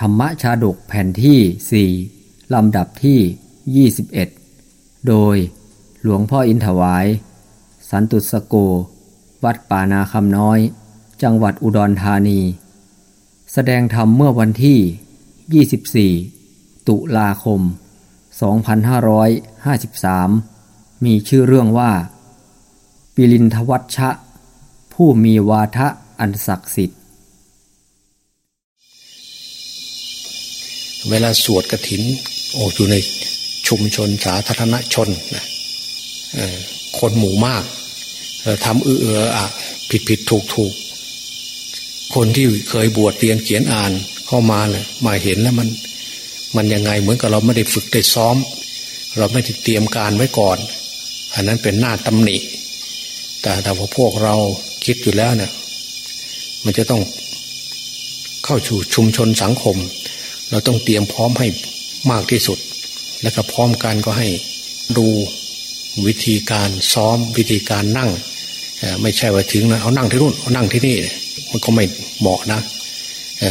ธรรมชาดกแผ่นที่ 4 ลำดับที่ 21 โดยหลวงพ่ออินถวาย สันตุสโก วัดป่านาคำน้อย จังหวัดอุดรธานี แสดงธรรมเมื่อวันที่ 24 ตุลาคม 2553 มีชื่อเรื่องว่า ปิลินทวัชชะ ผู้มีวาทะอันศักดิ์สิทธิ์ เวลาสวดกระถินออกอยู่ในชุมชนสาธารณชนนะคนหมู่มากทำเอือเอออะผิดผิดถูกถูกคนที่เคยบวชเรียนเขียนอ่านเข้ามาเลยมาเห็นแล้วมัน มันยังไงเหมือนกับเราไม่ได้ฝึกได้ซ้อม เราไม่ได้เตรียมการไว้ก่อน อันนั้นเป็นหน้าตำหนิ แต่แต่ว่าพวกเราคิดอยู่แล้วเนี่ยมันจะต้องเข้าสู่ชุมชนสังคม เราต้องเตรียมพร้อมให้มากที่สุด แล้วก็พร้อมกันก็ให้ดูวิธีการซ้อมวิธีการนั่ง ไม่ใช่ว่าถึงนะเอานั่งที่นู่นเอานั่งที่นี่ มันก็ไม่เหมาะนะ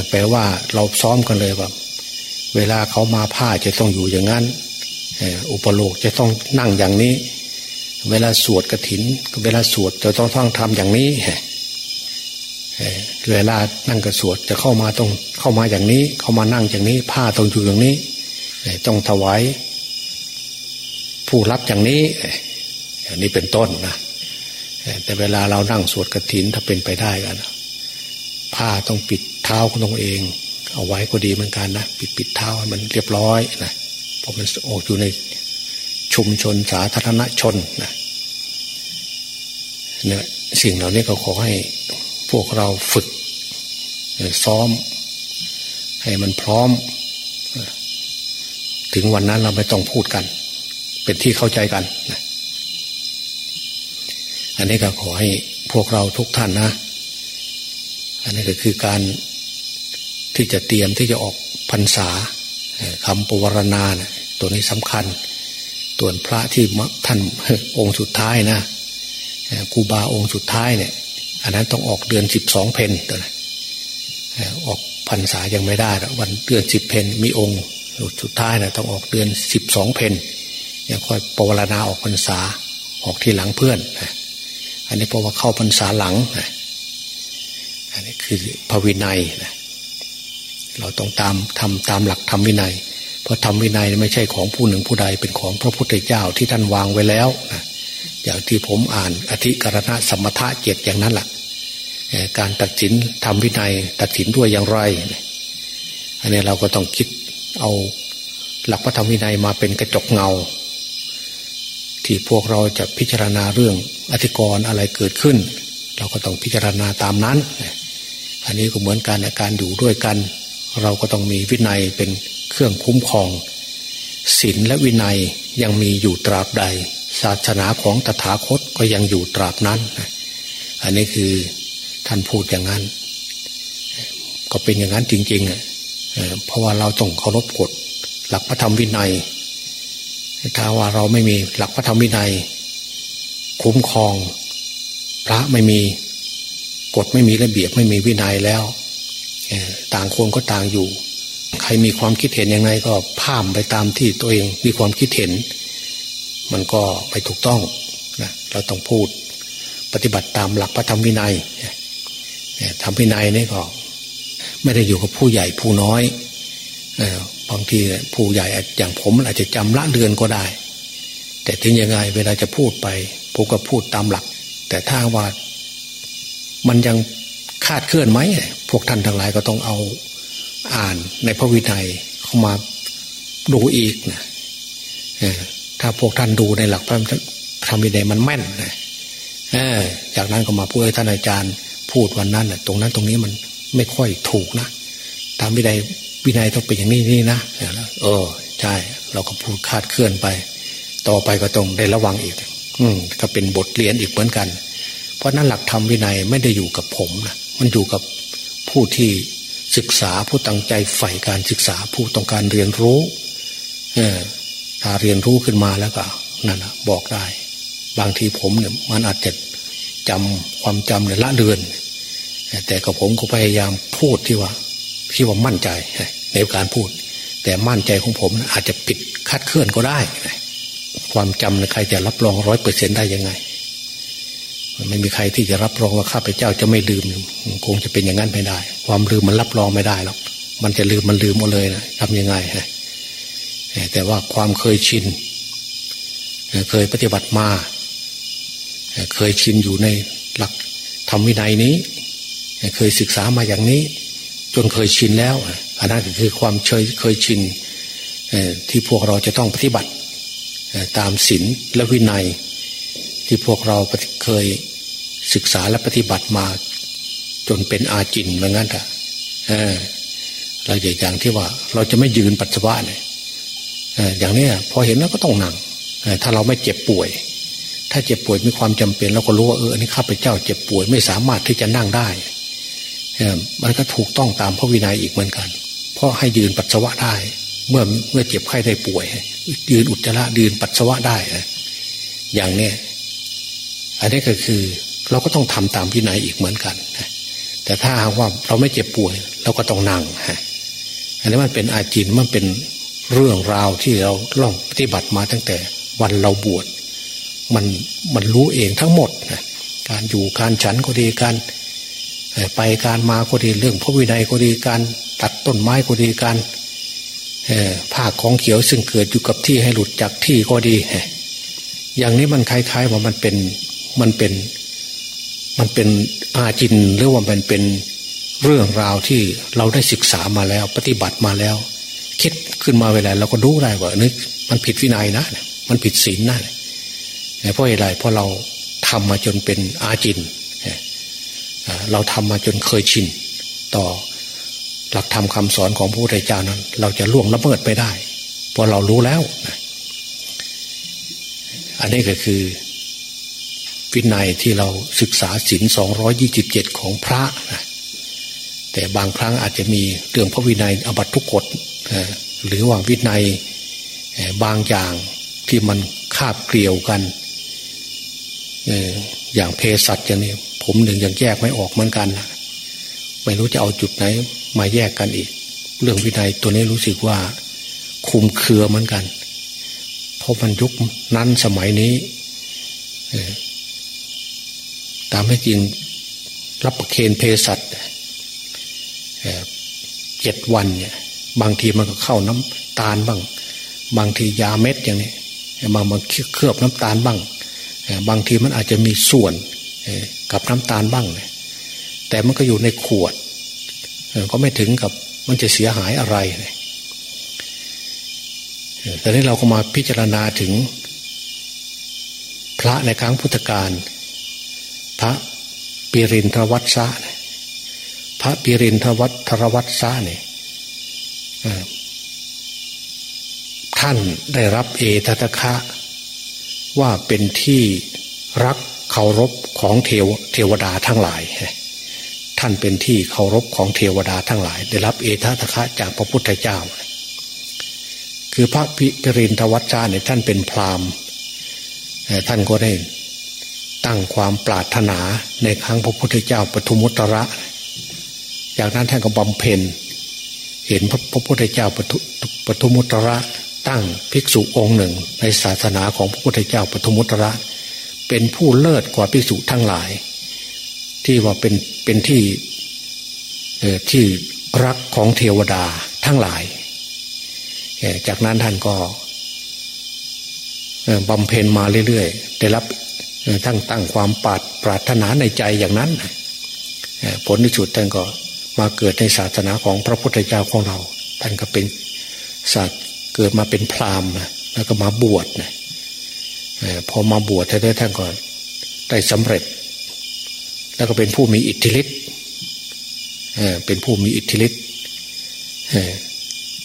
แปลว่าเราซ้อมกันเลยว่าเวลาเขามาผ้าจะต้องอยู่อย่างนั้นอุปโลกจะต้องนั่งอย่างนี้ เวลาสวดกระถิน เวลาสวดจะต้องต้องทำอย่างนี้ เวลานั่งกระสวดจะเข้ามาต้องเข้ามาอย่างนี้ เข้ามานั่งอย่างนี้ ผ้าต้องอยู่อย่างนี้ต้องถวายผู้รับอย่างนี้อย่างนี้เป็นต้นนะแต่เวลาเรานั่งสวดกระถินถ้าเป็นไปได้กันผ้าต้องปิดเท้าของตรงเอง เอาไว้ก็ดีเหมือนกันนะปิดปิดเท้าให้มันเรียบร้อยนะเพราะมันออกอยู่ในชุมชนสาธารณชนนะเนี่ยสิ่งเหล่านี้ก็ขอให้ พวกเราฝึกซ้อม ให้มันพร้อม ถึงวันนั้นเราไม่ต้องพูดกัน เป็นที่เข้าใจกันนะอันนี้ก็ขอให้พวกเราทุกท่านนะ อันนี้ก็คือการที่จะเตรียมที่จะออกพรรษาคำปวารณานะตัวนี้สำคัญตัวพระที่ท่านองค์สุดท้ายนะครูบาองค์สุดท้ายเนี่ย อันนั้นต้องออกเดือนสิบสองเพนตัวนะออกพรรษายังไม่ได้วันเดือนสิบเพนมีองค์สุดท้ายนะต้องออกเดือนสิบสองเพนยังค่อยปวารณาออกพรรษาออกที่หลังเพื่อนอันนี้เพราะว่าเข้าพรรษาหลังอันนี้คือพระวินัยนะเราต้องตามทำตามหลักธรรมวินัย เพราะธรรมวินัยไม่ใช่ของผู้หนึ่งผู้ใดเป็นของพระพุทธเจ้าที่ท่านวางไว้แล้วนะ อย่างที่ผมอ่านอธิกรณะสมถะเจ็ดอย่างนั้นแหละการตัดสินทำวินัย ตัดสินด้วยอย่างไร อันนี้เราก็ต้องคิดเอาหลักพระธรรมวินัยมาเป็นกระจกเงา ที่พวกเราจะพิจารณาเรื่องอธิกรณ์อะไรเกิดขึ้น เราก็ต้องพิจารณาตามนั้น อันนี้ก็เหมือนกันการอยู่ด้วยกัน เราก็ต้องมีวินัยเป็นเครื่องคุ้มครองศีลและวินัยยังมีอยู่ตราบใด ศาสนาของตถาคตก็ยังอยู่ตราบนั้น อันนี้คือท่านพูดอย่างนั้น ก็เป็นอย่างนั้นจริงๆเพราะว่าเราต้องเคารพกฎหลักพระธรรมวินัย ถ้าว่าเราไม่มีหลักพระธรรมวินัย คุ้มครอง พระไม่มีกฎไม่มีระเบียบไม่มีวินัยแล้วต่างคนก็ต่างอยู่ ใครมีความคิดเห็นยังไงก็พามไปตามที่ตัวเองมีความคิดเห็น มันก็ไม่ถูกต้องนะเราต้องพูดปฏิบัติตามหลักพระธรรมวินัยธรรมวินัยนี่ก็ ไม่ได้อยู่กับผู้ใหญ่ผู้น้อยบางทีผู้ใหญ่อย่างผมอาจจะจำละเดือนก็ได้ แต่ถึงยังไงเวลาจะพูดไปผมก็พูดตามหลัก แต่ถ้าว่ามันยังคาดเคลื่อนไหมพวกท่านทั้งหลายก็ต้องเอาอ่านในพระวินัยเข้ามาดูอีกนะ ถ้าพวกท่านดูในหลักพระธรรมวินัยมันแม่นนะจากนั้นก็มาพูดให้ท่านอาจารย์พูดวันนั้นตรงนั้นตรงนี้มันไม่ค่อยถูกนะตามวินัยวินัยต้องเป็นอย่างนี้นี่นะเออใช่เราก็พูดคาดเคลื่อนไป ต่อไปก็ต้องได้ระวังอีก อืมก็เป็นบทเรียนอีกเหมือนกัน เพราะนั้นหลักธรรมวินัยไม่ได้อยู่กับผมนะมันอยู่กับผู้ที่ศึกษาผู้ตั้งใจใฝ่การศึกษาผู้ต้องการเรียนรู้ เออ ถ้าเรียนรู้ขึ้นมาแล้วก็นั่นนะบอกได้ บางทีผมเนี่ยมันอาจจะจำความจำเนี่ยละเลือน แต่กับผมก็พยายามพูดที่ว่าที่ว่ามั่นใจในการพูด แต่มั่นใจของผมอาจจะผิดคาดเคลื่อนก็ได้ ความจำใครจะรับรองร้อยเปอร์เซ็นได้ยังไงมันไม่มีใครที่จะรับรองว่าข้าพเจ้าจะไม่ลืมคงจะเป็นอย่างนั้นไม่ได้ ความลืมมันรับรองไม่ได้หรอกมันจะลืมมันลืมหมดเลยนะทำยังไงฮะ แต่ว่าความเคยชิน เคยปฏิบัติมา เคยชินอยู่ในหลักธรรมวินัยนี้ เคยศึกษามาอย่างนี้ จนเคยชินแล้วอันนั้นคือความเคยเคยชินที่พวกเราจะต้องปฏิบัติตามศีลและวินัย ที่พวกเราเคยศึกษาและปฏิบัติมา จนเป็นอาจินเหมือนกันอะเราอย่างที่ว่า เราจะไม่ยืนปัสสาวะเนี่ย อย่างนี้พอเห็นแล้วก็ต้องนั่งถ้าเราไม่เจ็บป่วย ถ้าเจ็บป่วยมีความจำเป็นเราก็รู้ว่าเอออันนี้ข้าพเจ้าเจ็บป่วยไม่สามารถที่จะนั่งได้มันก็ถูกต้องตามพระวินัยอีกเหมือนกัน เพราะให้ยืนปัสสาวะได้ เมื่อเมื่อเจ็บไข้ได้ป่วย ยืนอุจจาระยืนปัสสาวะได้ อย่างนี้อันนี้ก็คือเราก็ต้องทำตามวินัยอีกเหมือนกัน แต่ถ้าว่าเราไม่เจ็บป่วย เราก็ต้องนั่งฮะอันนี้มันเป็นอาจินมันเป็น เรื่องราวที่เราล่องปฏิบัติมาตั้งแต่วันเราบวชมันมันรู้เองทั้งหมดนะการอยู่การฉันก็ดีการไปการมาก็ดีเรื่องพระวินัยก็ดีการตัดต้นไม้ก็ดีการผ้าของเขียวซึ่งเกิดอยู่กับที่ให้หลุดจากที่ก็ดี อย่างนี้มันคล้ายๆว่ามันเป็นมันเป็นมันเป็นอาจินหรือว่ามันเป็นเรื่องราวที่เราได้ศึกษามาแล้ว ปฏิบัติมาแล้ว ขึ้นมาเวลาเราก็รู้ได้ว่านึกมันผิดวินัยนะ มันผิดศีลนะเพราะอะไรเพราะเราทำมาจนเป็นอาจินเราทำมาจนเคยชิน ต่อหลักธรรมคาสอนของพระพุทธเจ้านั้น เราจะล่วงละเมิดไม่ได้ เพราะเรารู้แล้วอันนี้ก็คือวินัยที่เราศึกษาศีลสองร้อยี่สิบเจ็ดของพระนะแต่บางครั้งอาจจะมีเรื่องพระวินัยอบัตทุกกฎ หรือว่าวินัยบางอย่างที่มันคาบเกลียวกันอย่างเพศสัตว์อย่างนี้ ผมหนึ่งยังแยกไม่ออกเหมือนกันไม่รู้จะเอาจุดไหน มาแยกกันอีก เรื่องวินัยตัวนี้รู้สึกว่า คุมเครือเหมือนกัน เพราะมันยุคนั้นสมัยนี้ตามให้จริงรับประเคนเพศัตเจ็ดวันเนี่ย บางทีมันก็เข้าน้ำตาลบ้าง บางทียาเม็ดอย่างนี้บางมันเคลือบน้ำตาลบ้าง บางทีมันอาจจะมีส่วนกับน้ำตาลบ้างเลยแต่มันก็อยู่ในขวด ก็ไม่ถึงกับมันจะเสียหายอะไรแต่นี้เราก็มาพิจารณาถึง พระในครั้งพุทธกาลพระปิรินทวัตสะพระปิรินทวัตทรวัตสะเนี่ย ท่านได้รับเอตตะคะ ว่าเป็นที่รักเคารพของเทวเทวดาทั้งหลาย ท่านเป็นที่เคารพของเทวดาทั้งหลาย ได้รับเอตตะคะจากพระพุทธเจ้า คือพระพิรินทวัตจาเนี่ยท่านเป็นพราหมณ์ท่านก็ได้ตั้งความปรารถนาในครั้งพระพุทธเจ้าปทุมุตระ จากนั้นท่านก็บำเพ็ญ เห็นพระพุทธเจ้าปทุมุตระตั้งภิกษุองค์หนึ่ง ในศาสนาของพระพุทธเจ้าปทุมุตระ เป็นผู้เลิศกว่าภิกษุทั้งหลาย ที่ว่าเป็นเป็นที่ที่รักของเทวดาทั้งหลาย จากนั้นท่านก็บำเพ็ญมาเรื่อยๆ ได้รับทั้งตั้งความปาดปรารถนาในใจอย่างนั้น ผลที่สุดท่านก็ มาเกิดในศาสนาของพระพุทธเจ้าของเรา ท่านก็เป็นสัตว์เกิดมาเป็นพราหมณ์แล้วก็มาบวชนะพอมาบวชท่านท่านก็ได้สำเร็จ แล้วก็เป็นผู้มีอิทธิฤทธิ์เป็นผู้มีอิทธิฤทธิ์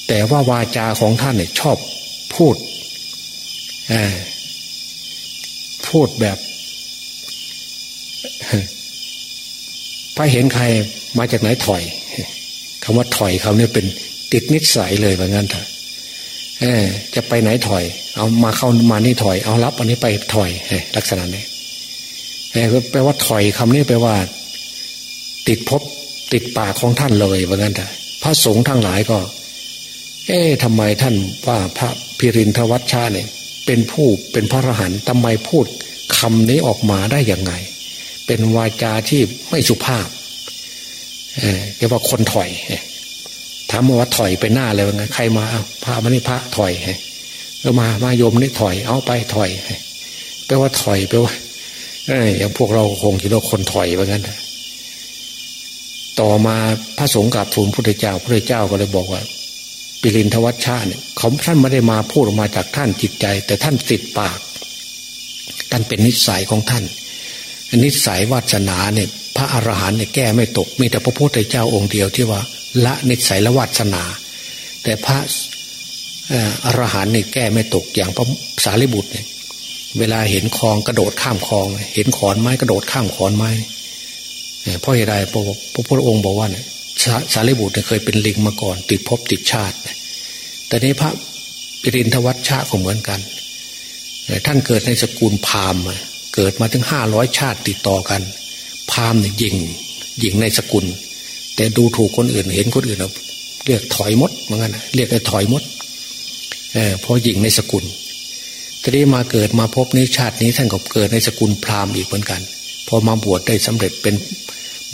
แต่ว่าวาจาของท่านเนี่ยชอบพูดพูดแบบพอเห็นใคร มาจากไหนถอยคำว่าถอยเขาเนี่ยเป็นติดนิสัยเลยว่างั้นเถอะจะไปไหนถอย เอามาเข้ามานี่ถอย เอารับ อันนี้ไปถอยลักษณะนี้แปลว่าถอยคำนี้แปลว่า ติดพบติดปากของท่านเลยว่างั้นเถอะพระสงฆ์ทั้งหลายก็ เอ๊ะทำไมท่านว่าพระพิรินทวัชชาเนี่ย เป็นผู้เป็นพระอรหันต์ทำไมพูดคำนี้ออกมาได้อย่างไง เป็นวาจาที่ไม่สุภาพ เรียกว่าคนถอยถามว่าถอยไปหน้าเลยว่าไงใครมาเอาพระมานี่พระถอยก็มามาโยมนี่ถอย เอาไปถอยแปลว่าถอยแปลว่าอย่างพวกเราคงคิดว่าคนถอยว่างั้นต่อมาพระสงฆ์กับทูลพระเจ้า พระเจ้าก็เลยบอกว่าปิรินทวัชชาเนี่ยเขาท่านไม่ได้มาพูดออกมาจากท่านจิตใจ แต่ท่านติดปาก ท่านเป็นนิสัยของท่าน นิสัยวาสนาเนี่ย พระอรหันต์เนี่ยแก้ไม่ตก มีแต่พระพุทธเจ้าองค์เดียวที่ว่า ละนิสัยละวาสนา แต่พระอรหันต์เนี่ยแก้ไม่ตกอย่างพระสารีบุตรเนี่ย เวลาเห็นคลองกระโดดข้ามคลอง เห็นขอนไม้กระโดดข้ามขอนไม้เพราะเหตุใดพระพุทธองค์บอกว่าเนี่ยสารีบุตรเคยเป็นลิงมาก่อน ติดภพติดชาติ แต่นี้พระปิรินทวัชชะก็เหมือนกัน ท่านเกิดในสกุลพราหมณ์เกิดมาถึงห้าร้อยชาติติดต่อกัน พราหมณ์เนี่ยยิงยิงในสกุล แต่ดูถูกคนอื่นเห็นคนอื่นเรียกถอยมดเหมือนกันเรียกไอ้ถอยมดเออพอยิงในสกุลทีนี้มาเกิดมาพบในชาตินี้ท่านก็เกิดในสกุลพราหมณ์อีกเหมือนกัน พอมาบวชได้สำเร็จเป็น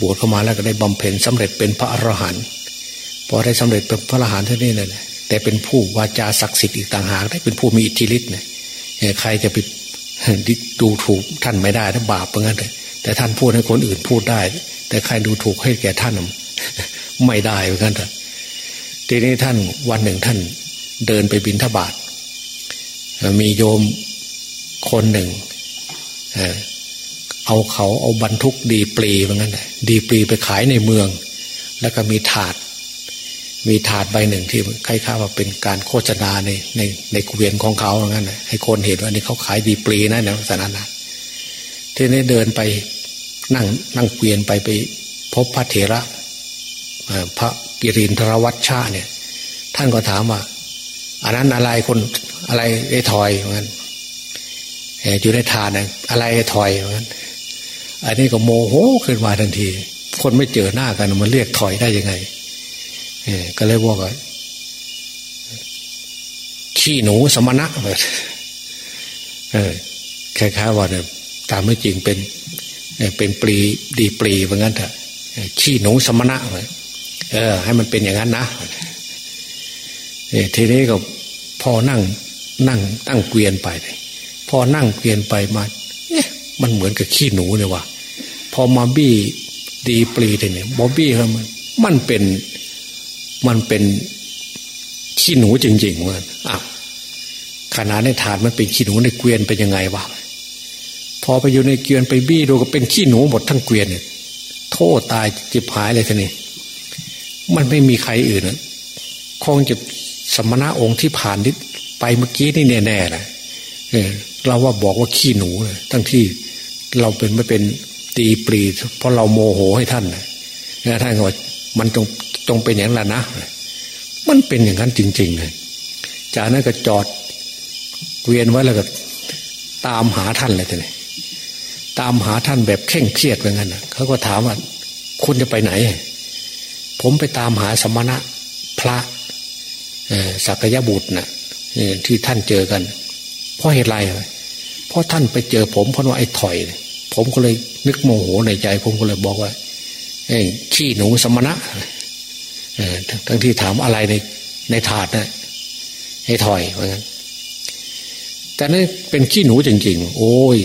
บวชเข้ามาแล้วก็ได้บำเพ็ญสำเร็จเป็นพระอรหันต์พอได้สำเร็จเป็นพระอรหันต์ท่านี้เลยแต่เป็นผู้วาจาศักดิ์สิทธิ์อีกต่างหากได้เป็นผู้มีอิทธิฤทธิ์เนี่ยใครจะไปดูถูกท่านไม่ได้ถ้าบาปเหมือนกันเลย แต่ท่านพูดให้คนอื่นพูดได้ แต่ใครดูถูกให้แก่ท่านไม่ได้เหมือนกันทีนี้ท่านวันหนึ่งท่านเดินไปบินทบาทมีโยมคนหนึ่งเอาเขาเอาบรรทุกดีปรีเหมือนกันดีปรีไปขายในเมือง แล้วก็มีถาด มีถาดใบหนึ่งที่คล้ายๆว่าเป็นการโฆษณาในในในเกวียนของเขาเหมือนกันให้คนเห็นว่านี่เขาขายดีปรีนะในลักษณะนั้น ทีนี้เดินไปนั่งนั่งเกวียนไปไป พบพระเถระพระกิรินทรวัชชาเนี่ย ท่านก็ถามว่าอันนั้นอะไรคนอะไรไอ้ถอยเหมือนอยู่ในทานอะไรไอ้ถอยเหมือนอันนี้ก็โมโหขึ้นมาทันที คนไม่เจอหน้ากันมันเรียกถอยได้ยังไงเอก็เลยบอกว่าขี้หนูสมณะแบบเออคล้ายๆว่าเนี่ย ตามไม่จริงเป็นเป็นปรีดีปรีว่างั้นเถอะขี้หนูสมณะเออ ให้มันเป็นอย่างนั้นนะทีนี้ก็พอนั่งนั่งตั้งเกวียนไปพอนั่งเกวียนไปมาเอ๊ะมันเหมือนกับขี้หนูเลยว่ะพอมาบี้ดีปรีเนี่ยบอบี้ครับมันมันเป็นมันเป็นขี้หนูจริงๆมันอะขนาดในถาดมันเป็นขี้หนูในเกวียนเป็นยังไงวะ พอไปอยู่ในเกวียนไปบี้ดูก็เป็นขี้หนูหมดทั้งเกวียนเนี่ยโทษตายจิบหายเลยทีนี้มันไม่มีใครอื่นคงจะสมณะองค์ที่ผ่านนิดไปเมื่อกี้นี่แน่ๆนะเเราว่าบอกว่าขี้หนูเลยทั้งที่เราเป็นไม่เป็นตีปรีเพราะเราโมโหให้ท่านนะท่านก็ว่ามันจงจงเป็นอย่างนั้นนะมันเป็นอย่างนั้นจริง ๆ เลย จากนั้นก็จอดเวียนไว้แล้วก็ตามหาท่านเลยทีนี้ ตามหาท่านแบบเข่งเครียดเหมือนกันนเขาก็ถามว่า คุณจะไปไหน ผมไปตามหาสมณะพระสักยบุตรนะที่ท่านเจอกัน เพราะเหตุไรเพราะท่านไปเจอผมเพราะว่าไอ้ถอย ผมก็เลยนึกโมโหในใจ ผมก็เลยบอกว่าไอ้ขี้หนูสมณะทั้งที่ถามอะไรในในถาดนะไอ้ถอยเหมือนกันแต่นี่เป็นขี้หนูจริง ๆ โอ้ย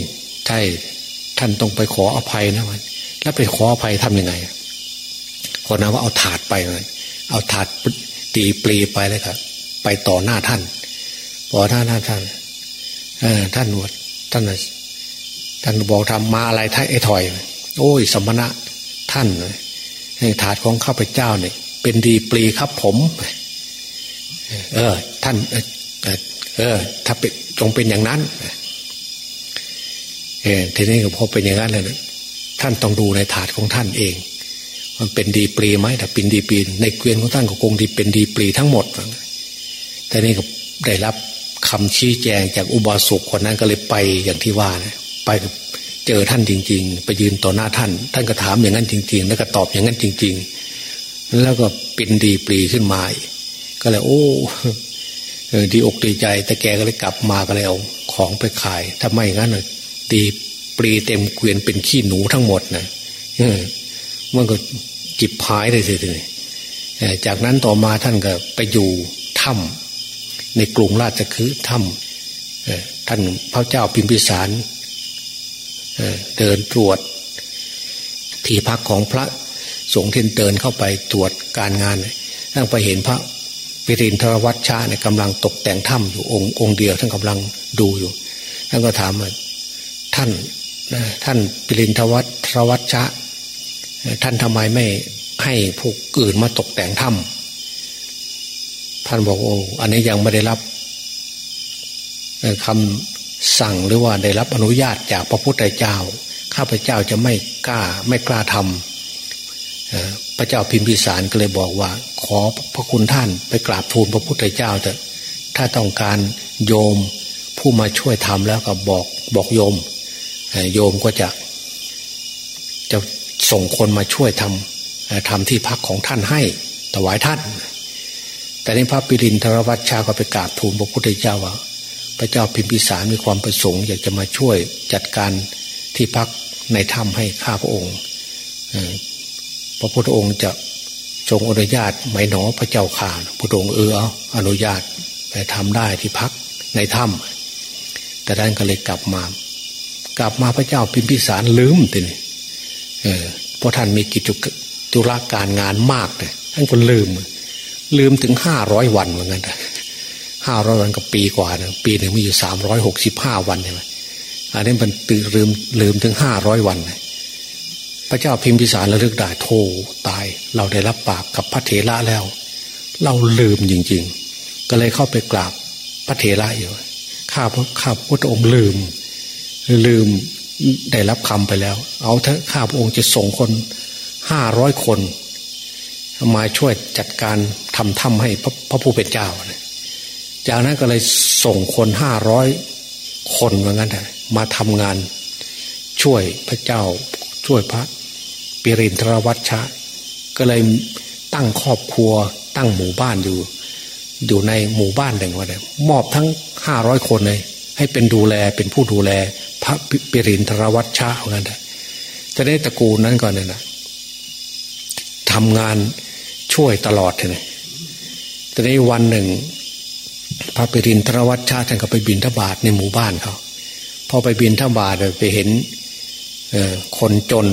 ใช่ ท่านต้องไปขออภัยนะมันแล้วไปขออภัยทํำยังไงคนนั้นว่าเอาถาดไปเลยเอาถาดตีปลีไปเลยครับ ไปต่อหน้าท่านพอท่านท่านเออท่านวด ท่านท่านบอกทำมาอะไรท่านไอ้ถอย โอ้ย สมณะท่านถาดของข้าพเจ้าเนี่ย เป็นดีปลีครับผม เออ ท่าน เออ ถ้าเป็นจงเป็นอย่างนั้น เออทีนี้ก็พอเป็นอย่างนั้นเลยท่านต้องดูในถาดของท่านเอง มันเป็นดีปรีไหมถ้าเป็นดีปรีในเกวียนของท่านก็คงดีเป็นดีปรีทั้งหมดแต่นี่ก็ได้รับคำชี้แจงจากอุบาสกคนนั้นก็เลยไปอย่างที่ว่านะไปเจอท่านจริง ๆ ไปยืนต่อหน้าท่าน ท่านก็ถามอย่างนั้นจริง ๆ แล้วก็ตอบอย่างนั้นจริง ๆ แล้วก็เป็นดีปรีขึ้นมาก็ก็เลยโอ้ดีอกดีใจ แต่แกก็เลยกลับมาก็เลยเอาของไปขายถ้าไม่งั้นเลย ตีปรีเต็มเกวียนเป็นขี้หนูทั้งหมดนะมันก็จิบพายเลยสิทีนี้จากนั้นต่อมาท่านก็ไปอยู่ถ้ำในกรุงราชคือถ้ำท่านพระเจ้าพิมพิสารเดินตรวจ ที่พักของพระสงฆ์ที่เดินเข้าไปตรวจการงานท่านไปเห็นพระปิรินทรวัชชาเนี่ยกำลังตกแต่งถ้ำอยู่องค์องค์เดียวท่านกำลังดูอยู่ท่านก็ถามว่า ท่านท่านปิรินทวัชรวัชชะ ท่านทำไมไม่ให้พวกอื่นมาตกแต่งถ้ำท่านบอกโอ้อันนี้ยังไม่ได้รับคำสั่งหรือว่าได้รับอนุญาตจากพระพุทธเจ้า ข้าพเจ้าจะไม่กล้าไม่กล้าทำพระเจ้าพิมพิสารก็เลยบอกว่า ขอพระคุณท่านไปกราบทูลพระพุทธเจ้าเถอะถ้าต้องการโยมผู้มาช่วยทำแล้วก็บอกบอกโยม โยมก็จะจะส่งคนมาช่วยทำทำที่พักของท่านให้ถวายท่าน แต่ในพระปิรินทรวัชชาก็ไปกราบทูลพระพุทธเจ้าว่า พระเจ้าพิมพิสารมีความประสงค์ อยากจะมาช่วยจัดการที่พักในถ้ำให้ข้าพระองค์พระพุทธองค์จะทรงอนุญาตไหมหนอพระเจ้าข่าพระองค์เออเอาอนุญาตไปทำได้ที่พักในถ้ำแต่ท่านก็เลยกลับมา กลับมาพระเจ้าพิมพิสารลืมทีนี้เพราะท่านมีกิจจุรการงานมากเลยท่านก็ลืม ลืมถึงห้าร้อยวันเหมือนกันห้าร้อยวันกับปีกว่านะปีหนึ่งมีอยู่สามร้อยหกสิบห้าวันใช่ไหมอันนี้มันตื่นลืมลืมถึงห้าร้อยวันพระเจ้าพิมพิสารระลึกได้โทตาย เราได้รับปากกับพระเถระแล้ว เราลืมจริง ๆ ก็เลยเข้าไปกราบพระเถระอยู่ข้าพระข้าพระองค์ลืม ลืมได้รับคำไปแล้ว เอาเถอะข้าพระองค์จะส่งคนห้าร้อยคน มาช่วยจัดการทำถ้ำให้พระพระผู้เป็นเจ้า จากนั้นก็เลยส่งคนห้าร้อยคนเหมือนกันมาทำงาน ช่วยพระเจ้าช่วยพระปิรินทรวัชชะ ก็เลยตั้งครอบครัวตั้งหมู่บ้านอยู่ อยู่ในหมู่บ้านหนึ่งว่าเลยมอบทั้งห้าร้อยคนเลยให้เป็นดูแลเป็นผู้ดูแล พระปิรินทรวัชชะเหมือนกันจะได้ตระกูลนั้นก่อนเนี่ยนะทำงานช่วยตลอดเลยแต่ในวันหนึ่ง พระปิรินทรวัชชาท่านก็ไปบินทบาทในหมู่บ้านเขาพอไปบินทบาทไปเห็นคนจน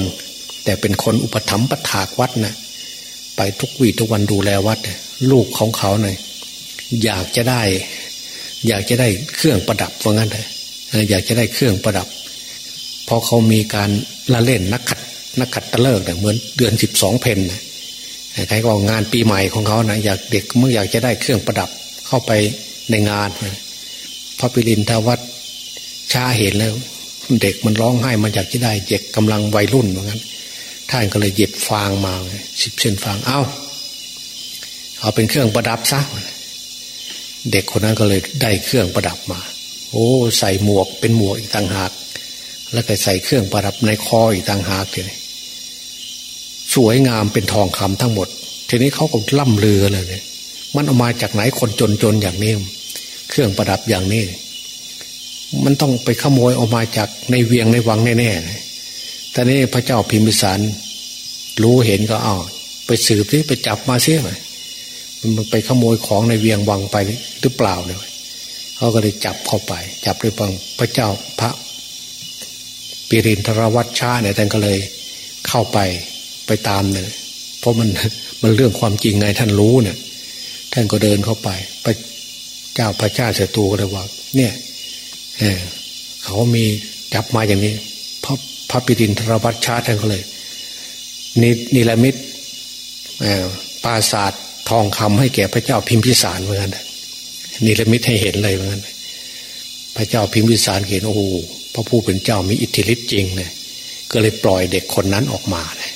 แต่เป็นคนอุปถัมภ์ปถากวัดนะไปทุกวีทุกวันดูแลวัด ลูกของเขาเน่ยอยากจะได้ อยากจะได้เครื่องประดับว่างั้นเลย อยากจะได้เครื่องประดับพราะเขามีการละเล่นนักขัดนักขัดตะเลิกเนี่ยเหมือนเดือนสิบสองเพนนะใครก็งานปีใหม่ของเขานะอยากเด็กเมื่ออยากจะได้เครื่องประดับเข้าไปในงานพระปิรินทวัดชาเห็นแล้ว เด็กมันร้องไห้มันอยากจะได้เด็กกำลังวัยรุ่นเหมือนกันท่านก็เลยหยิบฟางมาสิบเส้นฟางเอาเอาเป็นเครื่องประดับซะเด็กคนนั้นก็เลยได้เครื่องประดับมา โอ้ใส่หมวกเป็นหมวกอีกต่างหาก แล้วก็ใส่เครื่องประดับในคออีกต่างหากเลยสวยงามเป็นทองคำทั้งหมด ทีนี้เขาก็ล่ำลือเลยเนี่ยมันเอามาจากไหนคนจนๆอย่างนี้ เครื่องประดับอย่างนี้ มันต้องไปขโมยออกมาจากในเวียงในวังแน่ๆแต่นี้พระเจ้าพิมพิสาร รู้เห็นก็เอาไปสืบที่ไปจับมาเสียไหมมันไปขโมยของในเวียงวังไปหรือเปล่าเนี่ย เขาก็เลยจับเข้าไป จับด้วยพระเจ้าพระปิรินทรวัชชาเนี่ยท่านก็เลยเข้าไปไปตามเนี่ยเพราะมันมันเรื่องความจริงไงท่านรู้เนี่ย ท่านก็เดินเข้าไป พระเจ้าพระเจ้าเสตูก็เลยว่า เนี่ยเออเขามีจับมาอย่างนี้ พระพระปิดินทรวัชชาท่านก็เลยนินิลมิตปราศาสตร์ทองคำให้แก่พระเจ้าพิมพิสารเหมือนกัน นิลมิตให้เห็นเลยเหมือนกันพระเจ้าพิมพิสารเห็นโอ้พระผู้เป็นเจ้ามีอิทธิฤทธิ์จริงเลยก็เลยปล่อยเด็กคนนั้นออกมาเลย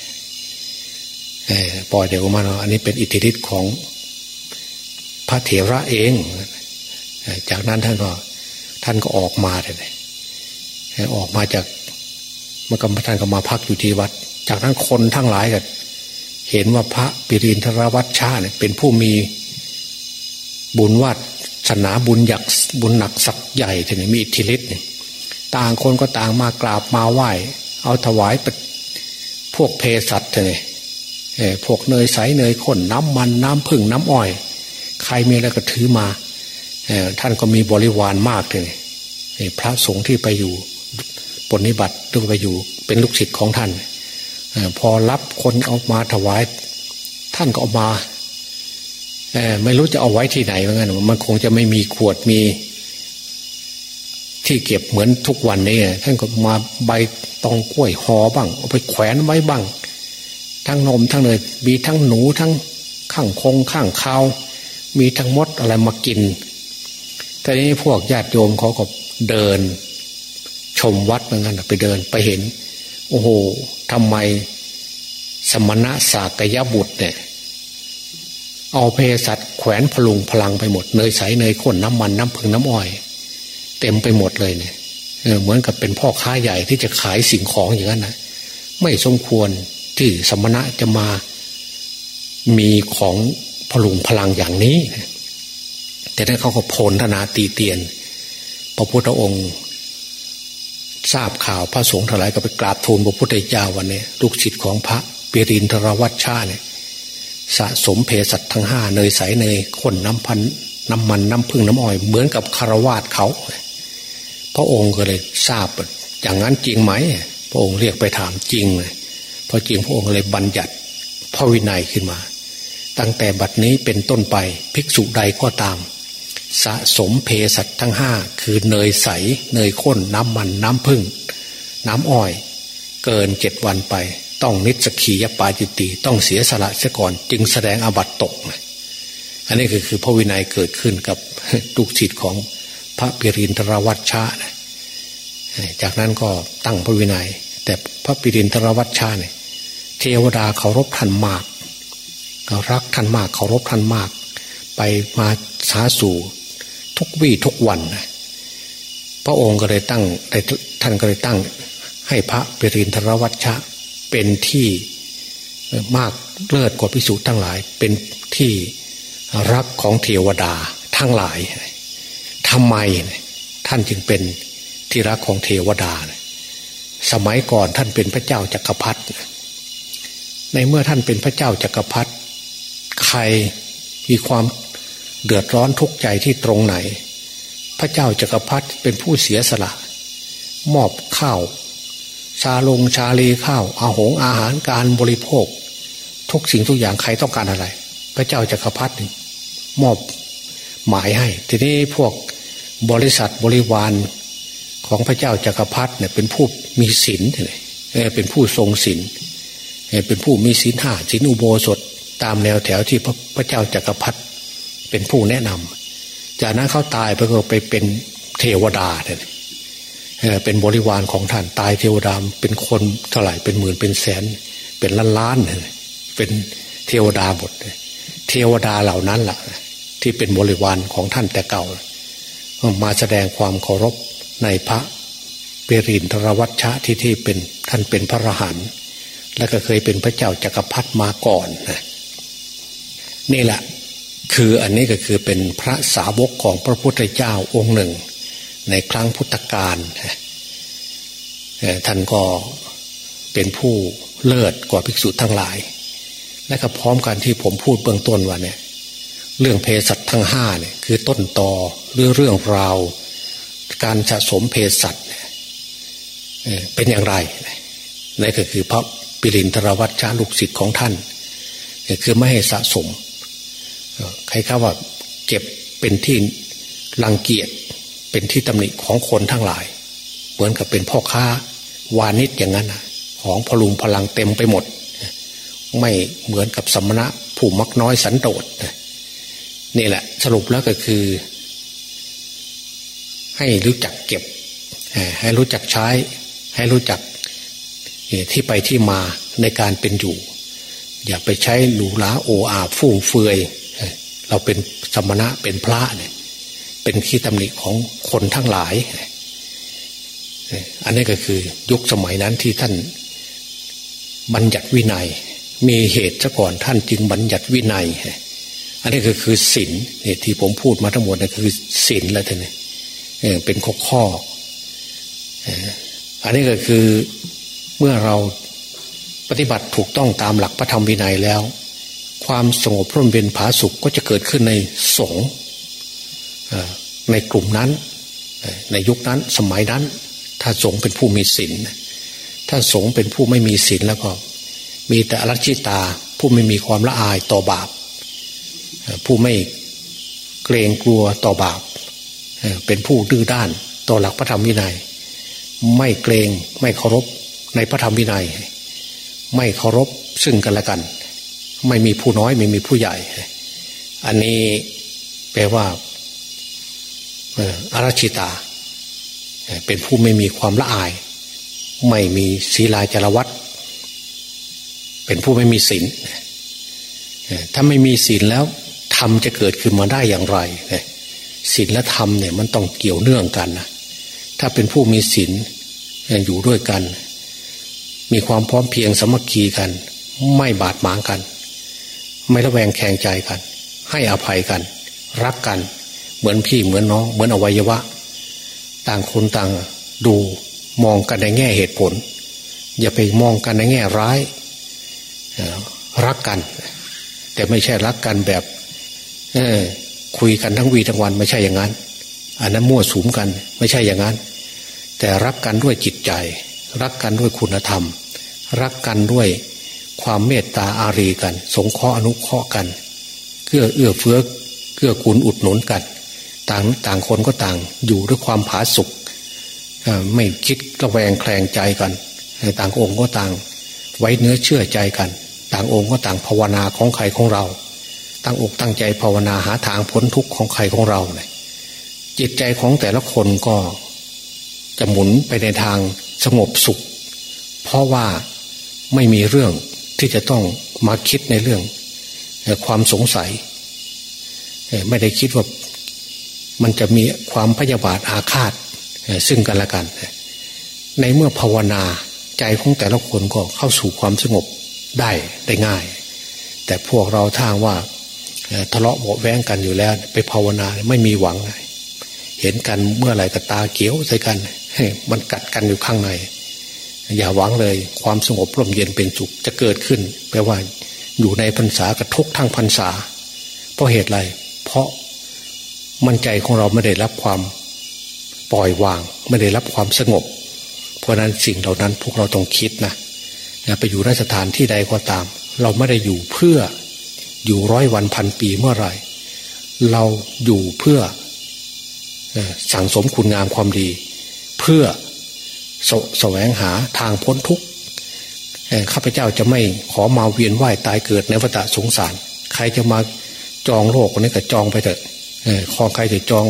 ปล่อยเด็กออกมาอันนี้เป็นอิทธิฤทธิ์ของพระเถระเอง จากนั้นท่านก็ท่านก็ออกมาเลยออกมาจากเมื่อกรรมท่านก็มาพักอยู่ที่วัด จากนั้นคนทั้งหลายกันเห็นว่าพระปิรินทรวัชชาเนี่ยเป็นผู้มีบุญวัด สนาบุญหยักบุญหนักสักใหญ่ทีนี้มีอิทธิฤทธิ์ต่างคนก็ต่างมากราบมาไหว้ เอาถวายพวกเพสัตทีนี้พวกเนยใสเนยข้นน้ำมันน้ำผึ้งน้ำอ้อย ใครมีอะไรก็ถือมาท่านก็มีบริวารมากเลยพระสงฆ์ที่ไปอยู่ปฏิบัติหรือไปอยู่เป็นลูกศิษย์ของท่าน พอรับคนเอามาถวาย ท่านก็เอามา ไม่รู้จะเอาไว้ที่ไหนเหมือนกันมันคงจะไม่มีขวดมี ที่เก็บเหมือนทุกวันนี้ท่านก็มาใบตองกล้วยห่อบ้างเอาไปแขวนไว้บ้าง ทั้งนมทั้งเนยมีทั้งหนูทั้งข้างคงข้างข้าวมีทั้งมดอะไรมากิน แต่นี้พวกญาติโยมเขาก็เดิน ชมวัดเหมือนกันไปเดินไปเห็น โอ้โหทำไมสมณะสากยบุตรเนี่ย เอาเพสัตแขวนพลุงพลังไปหมดเนยใสเนยข้นน้ำมันน้ำผึ้งน้ำอ้อย เต็มไปหมดเลยเนี่ยเหมือนกับเป็นพ่อค้าใหญ่ที่จะขายสิ่งของอย่างนั้นนะไม่สมควรที่สมณะจะมา มีของพลุงพลังอย่างนี้ แต่นั้นเขาก็โพลธนาตีเตียน พระพุทธองค์ ทราบข่าวพระสงฆ์ทั้งหลายก็ไปกราบทูลพระพุทธเจ้าวันนี้ลูกศิษย์ของพระปิรินทรวัชชาเนี่ย สะสมเพสัตทั้งห้าเนยใสเนยข้นน้ำพันน้ำมันน้ำพึ่งน้ำอ้อย เหมือนกับคารวาสเขา พระองค์ก็เลยทราบอย่างนั้นจริงไหม พระองค์เรียกไปถามจริงเลยพอจริงพระองค์เลยบัญญัติพระวินัยขึ้นมา ตั้งแต่บัดนี้เป็นต้นไปภิกษุใดก็ตาม สะสมเพสัตทั้งห้าคือเนยใสเนยข้นน้ำมันน้ำพึ่ง น้ำอ้อย เกินเจ็ดวันไป ต้องนิสกียปาจิตีต้องเสียสละเสียก่อน จึงแสดงอบัตตกอันนี้คือคือพระวินัยเกิดขึ้นกับลูกศิษย์ของพระปิรินทรวัชชานะจากนั้นก็ตั้งพระวินัย แต่พระปิรินทรวัชชาเนี่ยเทวดาเคารพท่านมากรักท่านมากเคารพท่านมาก ไปมาสาสู่ทุกวี่ทุกวันนะพระองค์ก็เลยตั้งท่านก็เลยตั้ง ให้พระปิรินทรวัชชา เป็นที่มากเลิศกว่าพิสูจน์ทั้งหลาย เป็นที่รักของเทวดาทั้งหลายทำไมท่านจึงเป็นที่รักของเทวดา สมัยก่อนท่านเป็นพระเจ้าจักรพรรดิในเมื่อท่านเป็นพระเจ้าจักรพรรดิใครมีความเดือดร้อนทุกข์ใจที่ตรงไหน พระเจ้าจักรพรรดิเป็นผู้เสียสละ มอบข้าว ชาลงชาลีข้าวอาหงอาหารการบริโภค ทุกสิ่งทุกอย่างใครต้องการอะไร พระเจ้าจักรพรรดิมอบหมายให้ ทีนี้พวกบริษัทบริวารของพระเจ้าจักรพรรดิเนี่ยเป็นผู้มีศีลเลยเป็นผู้ทรงศีลเป็นผู้มีศีลห้าศีลอุโบสถตามแนวแถวที่พระเจ้าจักรพรรดิเป็นผู้แนะนำจากนั้นเขาตายไปก็ไปเป็นเทวดาเนี่ย เป็นบริวารของท่านตายเทวดาเป็นคนเท่าไหร่เป็นหมื่นเป็นแสน เป็นล้านล้านเป็นเทวดาหมดเทวดาเหล่านั้นแหละที่เป็นบริวารของท่านแต่เก่า มาแสดงความเคารพในพระเปรินทรวัชชะที่ที่เป็นท่านเป็นพระรหันต์และก็เคยเป็นพระเจ้าจักรพรรดิมาก่อนนะนี่แหละคืออันนี้ก็คือเป็นพระสาวกของพระพุทธเจ้าองค์หนึ่ง ในครั้งพุทธกาลท่านก็เป็นผู้เลิศกว่าภิกษุทั้งหลาย และก็พร้อมกันที่ผมพูดเบื้องต้นว่าเนี่ยเรื่องเพศสัตว์ทั้งห้าเนี่ยคือต้นตอหรือเรื่องราว การสะสมเพศสัตว์เป็นอย่างไรนั่นก็คือพระปิรินทรวัชชาลูกศิษย์ของท่านคือไม่ให้สะสมใครข้าว่าเก็บเป็นที่รังเกียจ เป็นที่ตำหนิของคนทั้งหลาย เหมือนกับเป็นพ่อค้าวานิชอย่างนั้นนะของพลุงพลังเต็มไปหมด ไม่เหมือนกับสมณะผู้มักน้อยสันโดษนี่แหละ สรุปแล้วก็คือ ให้รู้จักเก็บ ให้รู้จักใช้ ให้รู้จักที่ไปที่มาในการเป็นอยู่ อย่าไปใช้หรูหราโออาฟุ่มเฟือยเราเป็นสมณะเป็นพระเนี่ย เป็นขี้ตำหนิของคนทั้งหลาย อันนี้ก็คือยุคสมัยนั้นที่ท่านบัญญัติวินัย มีเหตุซะก่อนท่านจึงบัญญัติวินัย อันนี้ก็คือศีลเนี่ยที่ผมพูดมาทั้งหมดนี่คือศีลแล้วท่านเป็นข้อข้อ อันนี้ก็คือเมื่อเราปฏิบัติถูกต้องตามหลักพระธรรมวินัยแล้ว ความสงบพร่มเย็นผาสุขก็จะเกิดขึ้นในสงฆ์ ในกลุ่มนั้น ในยุคนั้นสมัยนั้น ถ้าสงฆ์เป็นผู้มีศีลถ้าสงฆ์เป็นผู้ไม่มีศีลแล้วก็ มีแต่อรัชิตาผู้ไม่มีความละอายต่อบาป ผู้ไม่เกรงกลัวต่อบาป เป็นผู้ดื้อด้านต่อหลักพระธรรมวินัย ไม่เกรงไม่เคารพในพระธรรมวินัย ไม่เคารพซึ่งกันและกัน ไม่มีผู้น้อยไม่มีผู้ใหญ่ อันนี้แปลว่า อารัชิตา เป็นผู้ไม่มีความละอาย ไม่มีศีลาจารวัตเป็นผู้ไม่มีศีลถ้าไม่มีศีลแล้วธรรมจะเกิดขึ้นมาได้อย่างไรศีลและธรรมเนี่ยมันต้องเกี่ยวเนื่องกันนะถ้าเป็นผู้มีศีลอยู่ด้วยกัน มีความพร้อมเพียงสมัคคีกัน ไม่บาดหมางกัน ไม่ระแวงแข่งใจกัน ให้อภัยกัน รักกัน เหมือนพี่เหมือนน้อง เหมือนอวัยวะ ต่างคนต่างดูมองกันในแง่เหตุผล อย่าไปมองกันในแง่ร้ายรักกัน แต่ไม่ใช่รักกันแบบคุยกันทั้งวีทั้งวันไม่ใช่อย่างนั้น อันนั้นมั่วสุมกัน ไม่ใช่อย่างนั้น แต่รักกันด้วยจิตใจ รักกันด้วยคุณธรรม รักกันด้วยความเมตตาอารีกัน สงเคราะห์อนุเคราะห์กันเกื้อเอื้อเฟื้อเกื้อกูลอุดหนุนกัน ต่างต่างคนก็ต่างอยู่ด้วยความผาสุกไม่คิดระแวงแคลงใจกัน ต่างองค์ก็ต่าง ไว้เนื้อเชื่อใจกัน ต่างองค์ก็ต่างภาวนาของใครของเรา ตั้งอกตั้งใจภาวนาหาทางพ้นทุกข์ของใครของเราเนี่ยจิตใจของแต่ละคนก็จะหมุนไปในทางสงบสุข เพราะว่าไม่มีเรื่องที่จะต้องมาคิดในเรื่อง ความสงสัย ไม่ได้คิดว่า มันจะมีความพยาบาทอาฆาตซึ่งกันและกัน ในเมื่อภาวนาใจของแต่ละคนก็เข้าสู่ความสงบได้ได้ง่าย แต่พวกเราทางว่าทะเลาะเบาแว้งกันอยู่แล้ว ไปภาวนาไม่มีหวังเห็นกันเมื่อไหร่ก็ตาเกี้ยวใส่กันมันกัดกันอยู่ข้างใน อย่าหวังเลยความสงบร่มเย็นเป็นสุขจะเกิดขึ้น แปลว่าอยู่ในพรรษากระทุกทั้งพรรษา เพราะเหตุไรเพราะ มันใจของเราไม่ได้รับความปล่อยวาง ไม่ได้รับความสงบ เพราะนั้นสิ่งเหล่านั้นพวกเราต้องคิดนะไปอยู่ราชฐานที่ใดก็ตาม เราไม่ได้อยู่เพื่ออยู่ร้อยวันพันปีเมื่อไรเราอยู่เพื่อสั่งสมคุณงามความดี เพื่อสแสวงหาทางพ้นทุกข์ข้าพเจ้าจะไม่ขอมาเวียนว่ายตายเกิดในวัฏสงสาร ใครจะมาจองโลกคนนี้ก็จองไปเถอะ ขอใครจะจอง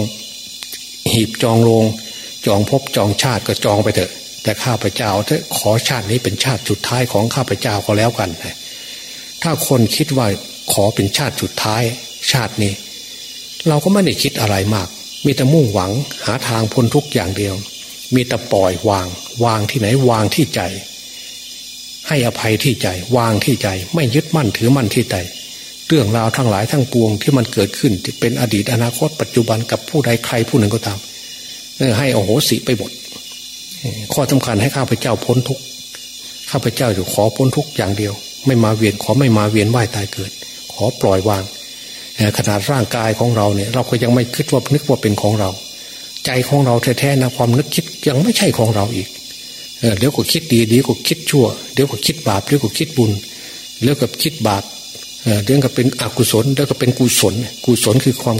หีบจองโรงจองพบจองชาติก็จองไปเถอะ แต่ข้าพเจ้าถ้าขอชาตินี้เป็นชาติสุดท้ายของข้าพเจ้าก็แล้วกัน ถ้าคนคิดว่าขอเป็นชาติสุดท้ายชาตินี้ เราก็ไม่ได้คิดอะไรมาก มีแต่มุ่งหวังหาทางพ้นทุกอย่างเดียว มีแต่ปล่อยวาง วางที่ไหนวางที่ใจ ให้อภัยที่ใจ วางที่ใจ ไม่ยึดมั่นถือมั่นที่ใจ เรื่องราวทั้งหลายทั้งปวงที่มันเกิดขึ้นเป็นอดีตอนาคต ปัจจุบันกับผู้ใดใครผู้หนึ่งก็ตามให้อโหสิไปหมดข้อสำคัญให้ข้าพเจ้าพ้นทุกข้าพเจ้าอยู่ขอพ้นทุกอย่างเดียว ไม่มาเวียนขอไม่มาเวียนว่ายตายเกิด ขอปล่อยวางขนาดร่างกายของเราเนี่ยเราก็ยังไม่คิดว่านึกว่าเป็นของเรา ใจของเราแท้ๆนะความนึกคิดยังไม่ใช่ของเราอีกเดี๋ยวก็คิดดีเดี๋ยวก็คิดชั่ว เดี๋ยวก็คิดบาปเดี๋ยวก็คิดบุญเดี๋ยวก็คิดบาป เดี๋ยวก็เป็นอกุศลเดี๋ยวก็เป็นกุศล กุศลคือความ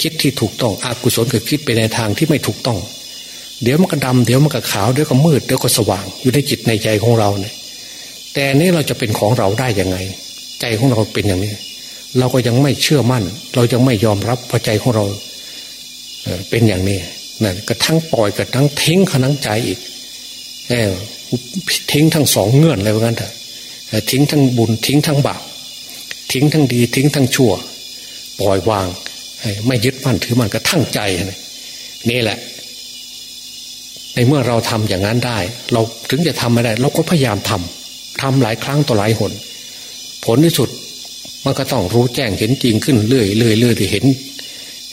คิดที่ถูกต้องอกุศลคือคิดไปในทางที่ไม่ถูกต้อง เดี๋ยวมันก็ดำเดี๋ยวมันก็ขาวเดี๋ยวก็มืดเดี๋ยวก็สว่าง อยู่ในจิตในใจของเราเนี่ยแต่นี้เราจะเป็นของเราได้ยังไง ใจของเราเป็นอย่างนี้ เราก็ยังไม่เชื่อมั่น เรายังไม่ยอมรับพอใจของเราเป็นอย่างนี้นั่นกระทั่งปล่อยกระทั่งทิ้งขนังใจอีกเออทิ้งทั้งสองเงื่อนเลยว่างั้นเถอะทิ้งทั้งบุญทิ้งทั้งบาป ทิ้งทั้งดี ทิ้งทั้งชั่ว ปล่อยวาง ไม่ยึดมั่นถือมันกระทั่งใจ นี่แหละ ในเมื่อเราทำอย่างนั้นได้ เราถึงจะทำไม่ได้ เราก็พยายามทำทำหลายครั้งต่อหลายหน ผลที่สุดมันก็ต้องรู้แจ้งเห็นจริงขึ้นเรื่อยเรื่อยเรื่อยที่เห็น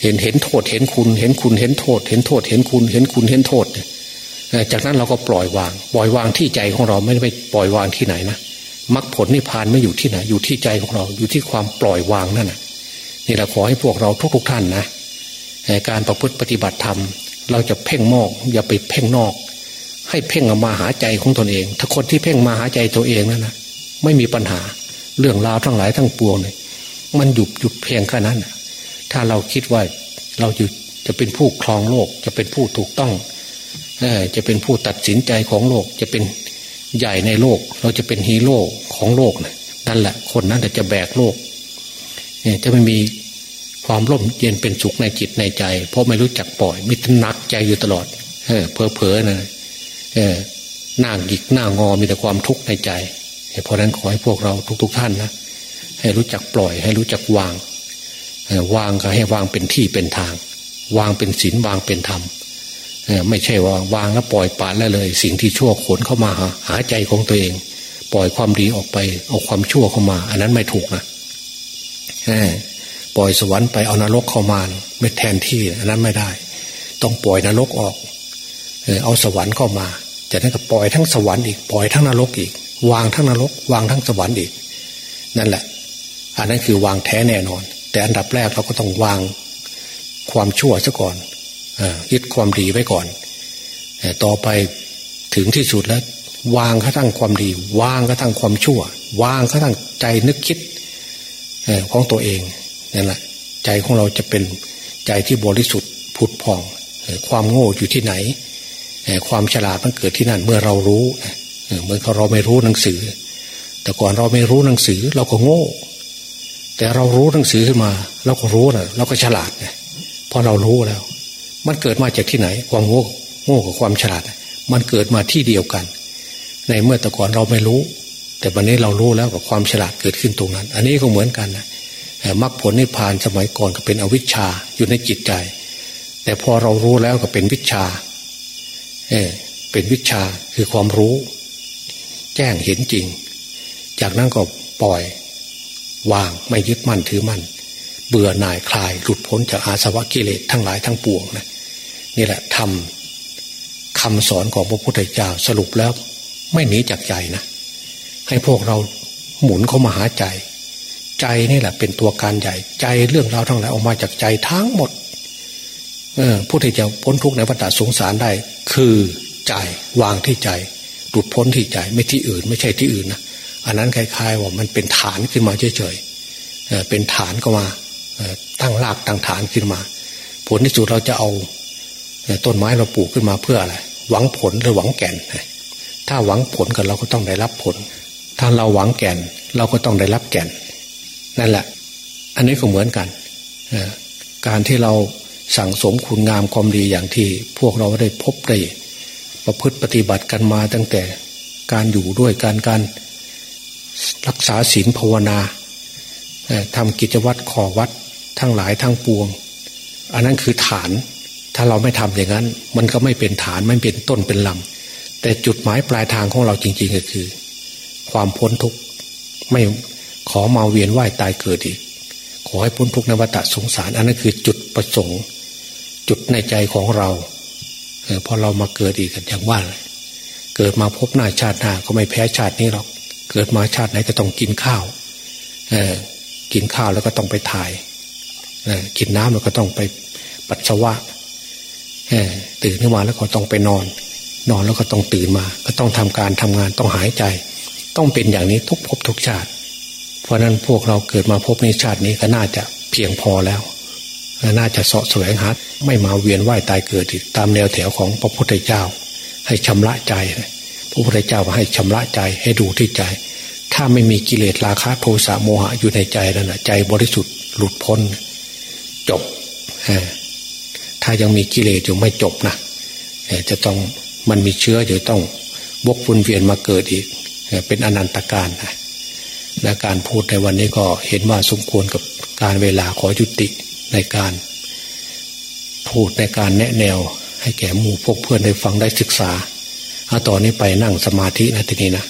เห็นเห็นโทษ เห็นคุณ เห็นคุณเห็นโทษ เห็นโทษ เห็นคุณ เห็นคุณเห็นโทษจากนั้นเราก็ปล่อยวาง ปล่อยวางที่ใจของเราไม่ได้ไปปล่อยวางที่ไหนนะ มรรคผลนิพพานไม่อยู่ที่ไหนอยู่ที่ใจของเราอยู่ที่ความปล่อยวางนั่นนะนี่เราขอให้พวกเราทุกๆทท่านนะการประพฤติปฏิบัติธรรม เราจะเพ่งมอก อย่าไปเพ่งนอก ให้เพ่งมาหาใจของตนเอง ถ้าคนที่เพ่งมาหาใจตัวเองนั่นนะไม่มีปัญหาเรื่องราวทั้งหลายทั้งปวงเนี่ยมันหยุดหยุดเพียงแค่นั้นถ้าเราคิดว่าเราจะจะเป็นผู้ครองโลก จะเป็นผู้ถูกต้องจะเป็นผู้ตัดสินใจของโลก จะเป็น ใหญ่ในโลก เราจะเป็นฮีโร่ของโลกนะนั่นแหละ คนนั้นจะแบกโลกเนี่ยจะไม่มีความร่มเย็นเป็นสุขในจิตในใจ เพราะไม่รู้จักปล่อยมิตรนักใจอยู่ตลอด เออเพอเพอนะเออหน้าหยิกหน้างอมีแต่ความทุกข์ในใจเพราะนั้นขอให้พวกเราทุก ๆทท่านนะให้รู้จักปล่อย ให้รู้จักวางวางก็ให้วางเป็นที่เป็นทาง วางเป็นศีลวางเป็นธรรม ไม่ใช่ว่าวางแล้วปล่อยปละแล้วเลย สิ่งที่ชั่วขนเข้ามาหาหาใจของตัวเอง ปล่อยความดีออกไป เอาความชั่วเข้ามา อันนั้นไม่ถูกนะปล่อยสวรรค์ไปเอานรกเข้ามาไม่แทนที่อันนั้นไม่ได้ ต้องปล่อยนรกออกเอาสวรรค์เข้ามาจากนั้นก็ปล่อยทั้งสวรรค์อีกปล่อยทั้งนรกอีก วางทั้งนรก วางทั้งสวรรค์อีก นั่นแหละ อันนั้นคือวางแท้แน่นอน แต่อันดับแรกเราก็ต้องวางความชั่วซะก่อน ยึดความดีไว้ก่อนต่อไปถึงที่สุดแล้ว วางกระทั่งความดี วางกระทั่งความชั่ว วางกระทั่งใจนึกคิดของตัวเองนั่นแหละใจของเราจะเป็นใจที่บริสุทธิ์ผุดผ่อง ความโง่อยู่ที่ไหน ความฉลาดมันเกิดที่นั่นเมื่อเรารู้เหมือนเราไม่รู้หนังสือ แต่ก่อนเราไม่รู้หนังสือเราก็โง่ แต่เรารู้หนังสือขึ้นมา เราก็รู้นะเราก็ฉลาดไงพอเรารู้แล้ว มันเกิดมาจากที่ไหน ความโง่โง่กับความฉลาด มันเกิดมาที่เดียวกัน ในเมื่อแต่ก่อนเราไม่รู้ แต่วันนี้เรารู้แล้วกับความฉลาดเกิดขึ้นตรงนั้น อันนี้ก็เหมือนกันนะมรรคผลนิพพานสมัยก่อนก็เป็นอวิชชาอยู่ในจิตใจ แต่พอเรารู้แล้วก็เป็นวิชาเออเป็นวิชาคือความรู้ แจ้งเห็นจริง จากนั้นก็ปล่อย วางไม่ยึดมั่นถือมั่น เบื่อหน่ายคลาย หลุดพ้นจากอาสวะกิเลสทั้งหลายทั้งปวงนะนี่แหละทำคำสอนของพระพุทธเจ้าสรุปแล้วไม่หนีจากใจนะ ให้พวกเราหมุนเข้ามาหาใจ ใจนี่แหละ เป็นตัวการใหญ่ใจเรื่องราวทั้งหลายออกมาจากใจทั้งหมด เออผู้ที่จะพ้นทุกข์ในวัฏสงสารได้ คือใจวางที่ใจหลุดพ้นที่ใจไม่ที่อื่น ไม่ใช่ที่อื่นนะอันนั้นคล้ายๆว่ามันเป็นฐานขึ้นมาเฉยๆเป็นฐานก็มา ตั้งรากตั้งฐานขึ้นมา ผลที่สุดเราจะเอาต้นไม้เราปลูกขึ้นมาเพื่ออะไรหวังผลหรือหวังแก่น ถ้าหวังผลกันเราก็ต้องได้รับผล ถ้าเราหวังแก่นเราก็ต้องได้รับแก่น นั่นแหละ อันนี้ก็เหมือนกัน การที่เราสั่งสมคุณงามความดีอย่างที่พวกเราได้พบได้ประพฤติปฏิบัติกันมาตั้งแต่การอยู่ด้วยการการรักษาศีลภาวนาทำกิจวัตรขอวัด ทั้งหลายทั้งปวง อันนั้นคือฐาน ถ้าเราไม่ทำอย่างนั้น มันก็ไม่เป็นฐานไม่เป็นต้นเป็นลำแต่จุดหมายปลายทางของเราจริง ๆ ก็คือ ความพ้นทุกข์ไม่ขอมาเวียนว่ายตายเกิดอีก ขอให้พ้นทุกข์นวัฏสงสาร อันนั้นคือจุดประสงค์ จุดในใจของเราเออพอเรามาเกิดอีกอย่างว่าเกิดมาพบหน้าชาติหน้าก็ไม่แพ้ชาตินี้หรอกเกิดมาชาติไหนก็ต้องกินข้าว เออกินข้าวแล้วก็ต้องไปถ่าย กินน้ำแล้วก็ต้องไปปัสสาวะตื่นขึ้นมาแล้วก็ต้องไปนอน นอนแล้วก็ต้องตื่นมา ก็ต้องทำการทำงานต้องหายใจ ต้องเป็นอย่างนี้ทุกภพทุกชาติ เพราะนั้นพวกเราเกิดมาพบในชาตินี้ก็น่าจะเพียงพอแล้วน่าจะเสาะแสวงหาไม่มาเวียนว่ายตายเกิดอีกตามแนวแถวของพระพุทธเจ้า ให้ชำระใจ พระพุทธเจ้าให้ชำระใจให้ดูที่ใจ ถ้าไม่มีกิเลสราคะโทสะโมหะอยู่ในใจแล้วนะใจบริสุทธิ์หลุดพ้น จบถ้ายังมีกิเลสอยู่ไม่จบนะจะต้องมันมีเชื้ออยู่ต้องบกวนเวียนมาเกิดอีก เป็นอนันตการนะและการพูดในวันนี้ก็เห็นว่าสมควรกับการเวลาขอยุติในการ พูดในการแนะแนว ให้แก่หมู่พวกเพื่อนได้ฟังได้ศึกษาเอาต่อนนี้ไปนั่งสมาธินะทีนี้นะ